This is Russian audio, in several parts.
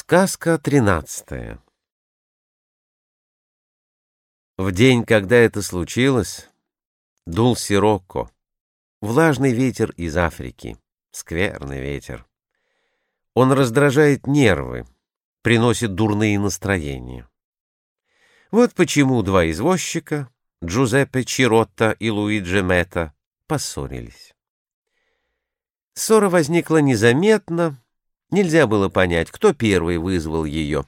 Сказка тринадцатая В день, когда это случилось, дул сирокко, влажный ветер из Африки, скверный ветер. Он раздражает нервы, приносит дурные настроения. Вот почему два извозчика, Джузеппе Чиротта и Луиджи Мета, поссорились. Ссора возникла незаметно, Нельзя было понять, кто первый вызвал ее.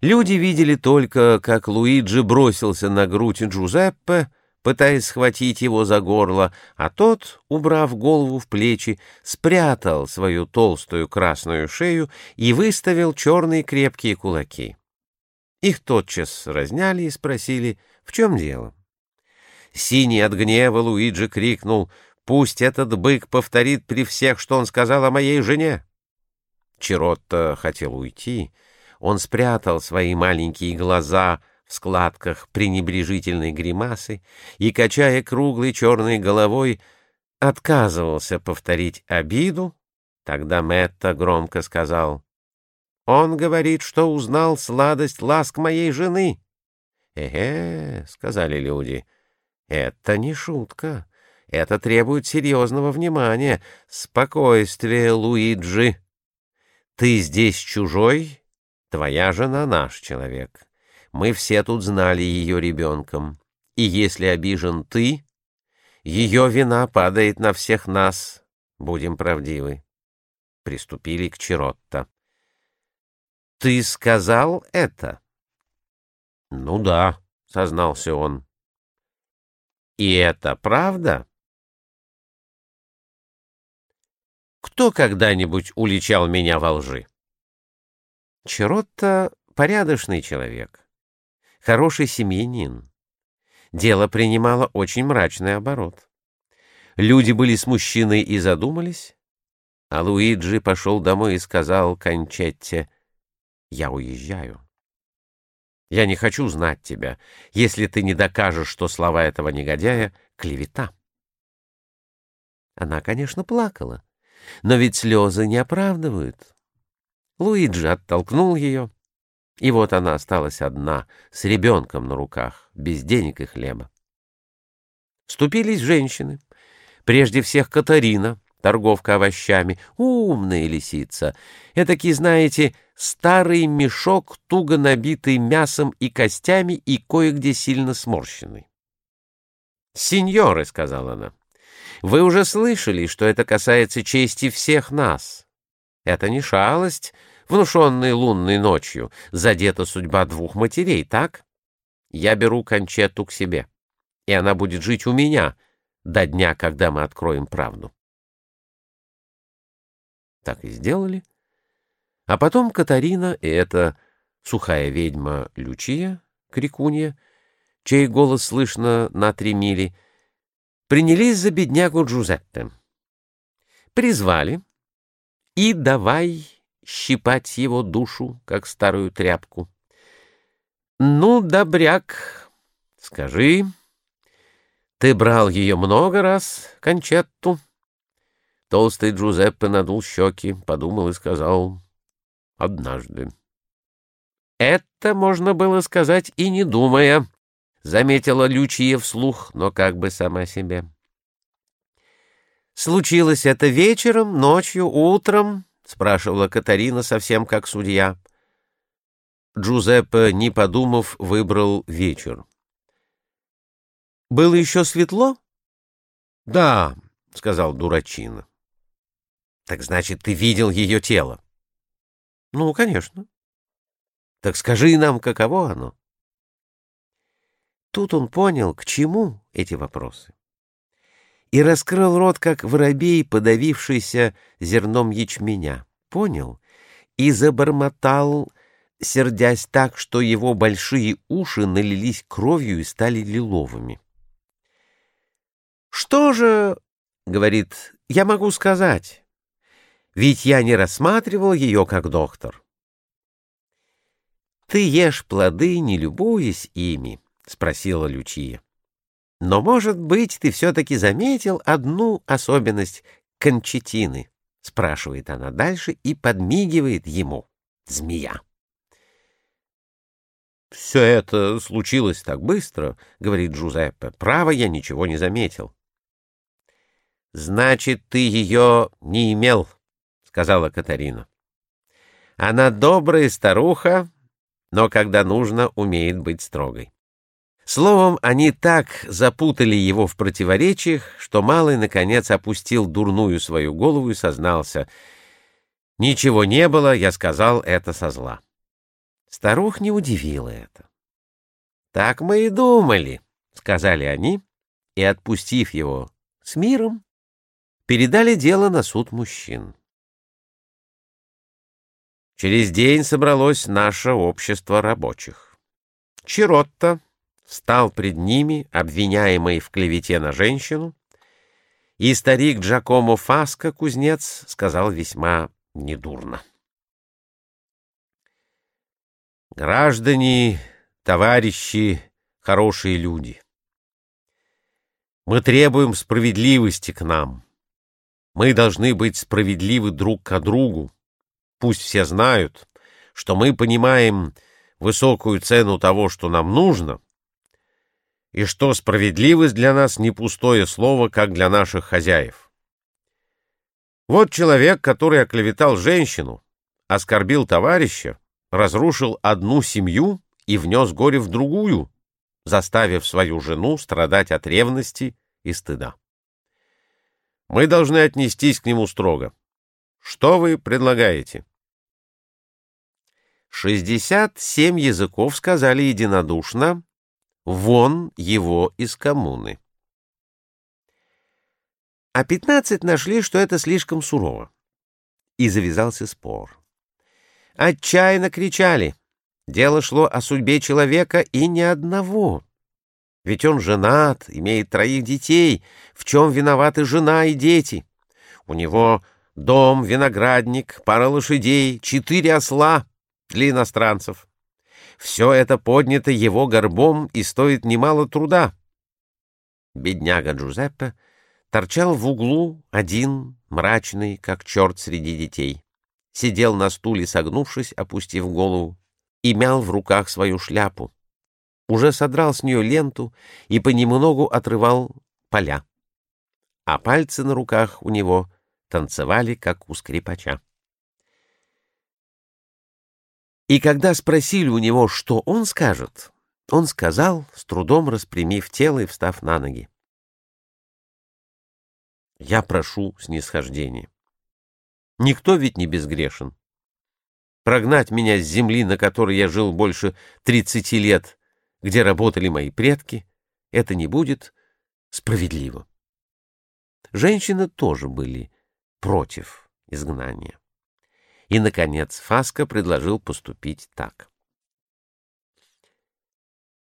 Люди видели только, как Луиджи бросился на грудь Джузеппе, пытаясь схватить его за горло, а тот, убрав голову в плечи, спрятал свою толстую красную шею и выставил черные крепкие кулаки. Их тотчас разняли и спросили, в чем дело. Синий от гнева Луиджи крикнул, «Пусть этот бык повторит при всех, что он сказал о моей жене!» Чиротто хотел уйти. Он спрятал свои маленькие глаза в складках пренебрежительной гримасы и, качая круглой черной головой, отказывался повторить обиду. Тогда Мэтта громко сказал, «Он говорит, что узнал сладость ласк моей жены». «Э-э», — сказали люди, — «это не шутка. Это требует серьезного внимания. Спокойствие, Луиджи». Ты здесь чужой, твоя жена наш человек. Мы все тут знали ее ребенком. И если обижен ты, ее вина падает на всех нас. Будем правдивы. Приступили к Чиротто. Ты сказал это? Ну да, сознался он. И это правда? Кто когда-нибудь уличал меня во лжи? Чиротто — порядочный человек, хороший семьянин. Дело принимало очень мрачный оборот. Люди были смущены и задумались, а Луиджи пошел домой и сказал Кончетте, «Я уезжаю. Я не хочу знать тебя, если ты не докажешь, что слова этого негодяя — клевета». Она, конечно, плакала но ведь слезы не оправдывают. Луиджи оттолкнул ее, и вот она осталась одна, с ребенком на руках, без денег и хлеба. Вступились женщины, прежде всех Катарина, торговка овощами, умная лисица, этакий, знаете, старый мешок, туго набитый мясом и костями и кое-где сильно сморщенный. «Сеньоры», — сказала она, вы уже слышали, что это касается чести всех нас. Это не шалость, внушенная лунной ночью, задета судьба двух матерей, так? Я беру Кончетту к себе, и она будет жить у меня до дня, когда мы откроем правду. Так и сделали. А потом Катарина и эта сухая ведьма Лючия, крикунья, чей голос слышно на три мили — принялись за беднягу Джузеппе. Призвали и давай щипать его душу, как старую тряпку. «Ну, добряк, скажи, ты брал ее много раз, Кончетту?» Толстый Джузеппе надул щеки, подумал и сказал «однажды». Это можно было сказать и не думая, заметила Лючия вслух, но как бы сама себе. «Случилось это вечером, ночью, утром?» — спрашивала Катарина совсем как судья. Джузеппе, не подумав, выбрал вечер. «Было еще светло?» «Да», — сказал Дурачина. «Так значит, ты видел ее тело?» «Ну, конечно». «Так скажи нам, каково оно?» Тут он понял, к чему эти вопросы. И раскрыл рот, как воробей, подавившийся зерном ячменя. Понял и забормотал, сердясь так, что его большие уши налились кровью и стали лиловыми. «Что же, — говорит, — я могу сказать? Ведь я не рассматривал ее как доктор. Ты ешь плоды, не любуясь ими, — спросила Лючия. «Но, может быть, ты все-таки заметил одну особенность кончетины?» — спрашивает она дальше и подмигивает ему. змея. «Все это случилось так быстро», — говорит Джузеппе. «Право, я ничего не заметил». «Значит, ты ее не имел», — сказала Катарина. «Она добрая старуха, но когда нужно, умеет быть строгой». Словом, они так запутали его в противоречиях, что Малый, наконец, опустил дурную свою голову и сознался. «Ничего не было, я сказал это со зла». Старух не удивило это. «Так мы и думали», — сказали они, и, отпустив его с миром, передали дело на суд мужчин. Через день собралось наше общество рабочих. Чиротто встал пред ними, обвиняемый в клевете на женщину, и старик Джакомо Фаско, кузнец, сказал весьма недурно. Граждане, товарищи, хорошие люди, мы требуем справедливости к нам. Мы должны быть справедливы друг к другу. Пусть все знают, что мы понимаем высокую цену того, что нам нужно, и что справедливость для нас не пустое слово, как для наших хозяев. Вот человек, который оклеветал женщину, оскорбил товарища, разрушил одну семью и внес горе в другую, заставив свою жену страдать от ревности и стыда. Мы должны отнестись к нему строго. Что вы предлагаете? Шестьдесят семь языков сказали единодушно «вон его из коммуны». А пятнадцать нашли, что это слишком сурово. И завязался спор. Отчаянно кричали. Дело шло о судьбе человека и ни одного. Ведь он женат, имеет троих детей. В чем виноваты жена и дети? У него дом, виноградник, пара лошадей, четыре осла для иностранцев. Все это поднято его горбом и стоит немало труда. Бедняга Джузеппе торчал в углу один, мрачный, как черт среди детей. Сидел на стуле, согнувшись, опустив голову, и мял в руках свою шляпу уже содрал с нее ленту и понемногу отрывал поля. А пальцы на руках у него танцевали, как у скрипача. И когда спросили у него, что он скажет, он сказал, с трудом распрямив тело и встав на ноги. «Я прошу снисхождения. Никто ведь не безгрешен. Прогнать меня с земли, на которой я жил больше тридцати лет, где работали мои предки, это не будет справедливо. Женщины тоже были против изгнания. И, наконец, Фаска предложил поступить так.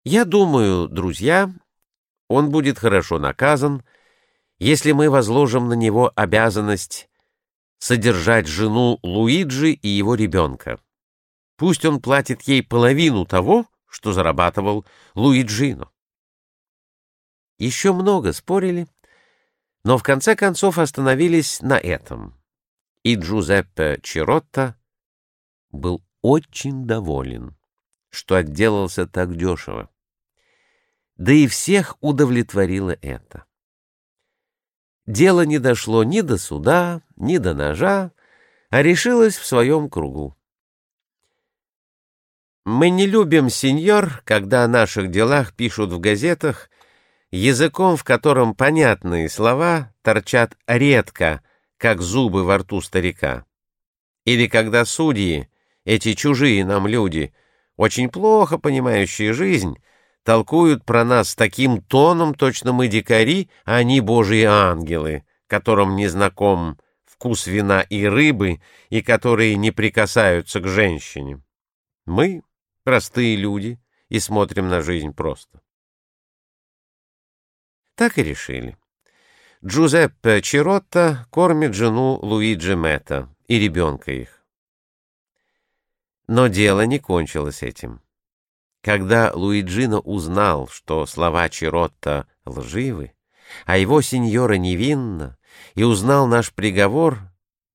«Я думаю, друзья, он будет хорошо наказан, если мы возложим на него обязанность содержать жену Луиджи и его ребенка. Пусть он платит ей половину того, что зарабатывал Луиджино. Еще много спорили, но в конце концов остановились на этом. И Джузеппе Чиротто был очень доволен, что отделался так дешево. Да и всех удовлетворило это. Дело не дошло ни до суда, ни до ножа, а решилось в своем кругу. Мы не любим, сеньор, когда о наших делах пишут в газетах языком, в котором понятные слова торчат редко, как зубы во рту старика. Или когда судьи, эти чужие нам люди, очень плохо понимающие жизнь, толкуют про нас таким тоном, точно мы дикари, а они божьи ангелы, которым не знаком вкус вина и рыбы, и которые не прикасаются к женщине. Мы простые люди и смотрим на жизнь просто. Так и решили. Джузеппе Чиротто кормит жену Луиджи Мэтта и ребенка их. Но дело не кончилось этим. Когда Луиджино узнал, что слова Чиротто лживы, а его сеньора невинна, и узнал наш приговор,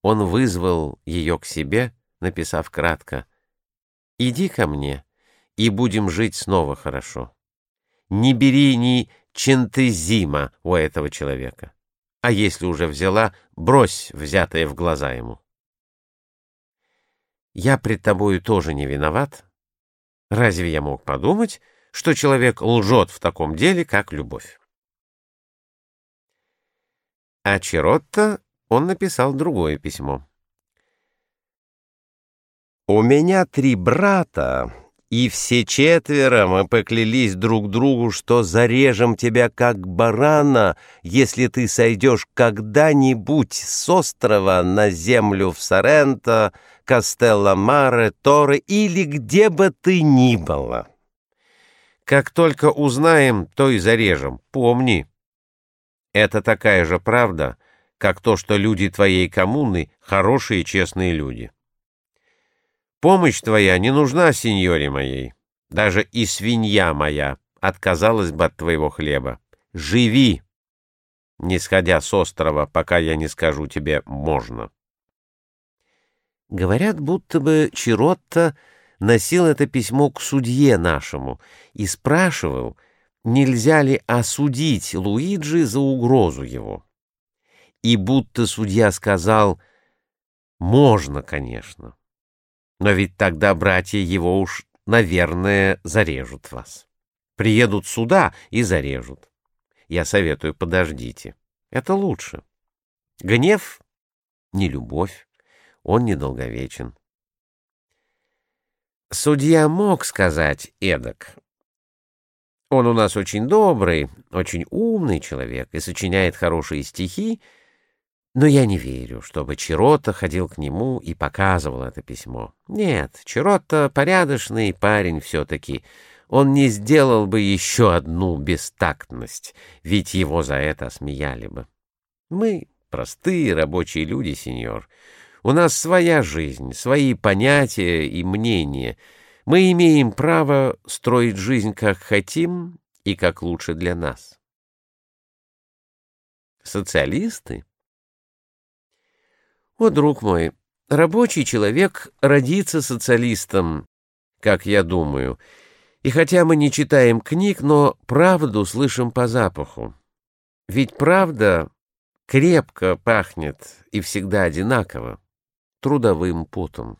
он вызвал ее к себе, написав кратко — Иди ко мне, и будем жить снова хорошо. Не бери ни чентезима у этого человека. А если уже взяла, брось взятое в глаза ему. Я пред тобою тоже не виноват. Разве я мог подумать, что человек лжет в таком деле, как любовь? А Чиротто он написал другое письмо. «У меня три брата, и все четверо мы поклялись друг другу, что зарежем тебя как барана, если ты сойдешь когда-нибудь с острова на землю в Соренто, Кастелла-Маре, Торе или где бы ты ни была. Как только узнаем, то и зарежем. Помни, это такая же правда, как то, что люди твоей коммуны — хорошие и честные люди. Помощь твоя не нужна сеньоре моей. Даже и свинья моя отказалась бы от твоего хлеба. Живи, не сходя с острова, пока я не скажу тебе «можно». Говорят, будто бы Чиротто носил это письмо к судье нашему и спрашивал, нельзя ли осудить Луиджи за угрозу его. И будто судья сказал «можно, конечно». Но ведь тогда братья его уж, наверное, зарежут вас. Приедут сюда и зарежут. Я советую, подождите. Это лучше. Гнев — не любовь, он недолговечен. Судья мог сказать эдак. Он у нас очень добрый, очень умный человек и сочиняет хорошие стихи, но я не верю, чтобы Чирота ходил к нему и показывал это письмо. Нет, Чирота порядочный парень все-таки. Он не сделал бы еще одну бестактность, ведь его за это смеяли бы. Мы простые рабочие люди, сеньор. У нас своя жизнь, свои понятия и мнения. Мы имеем право строить жизнь как хотим и как лучше для нас. Социалисты о, друг мой, рабочий человек родится социалистом, как я думаю. И хотя мы не читаем книг, но правду слышим по запаху. Ведь правда крепко пахнет и всегда одинаково трудовым потом.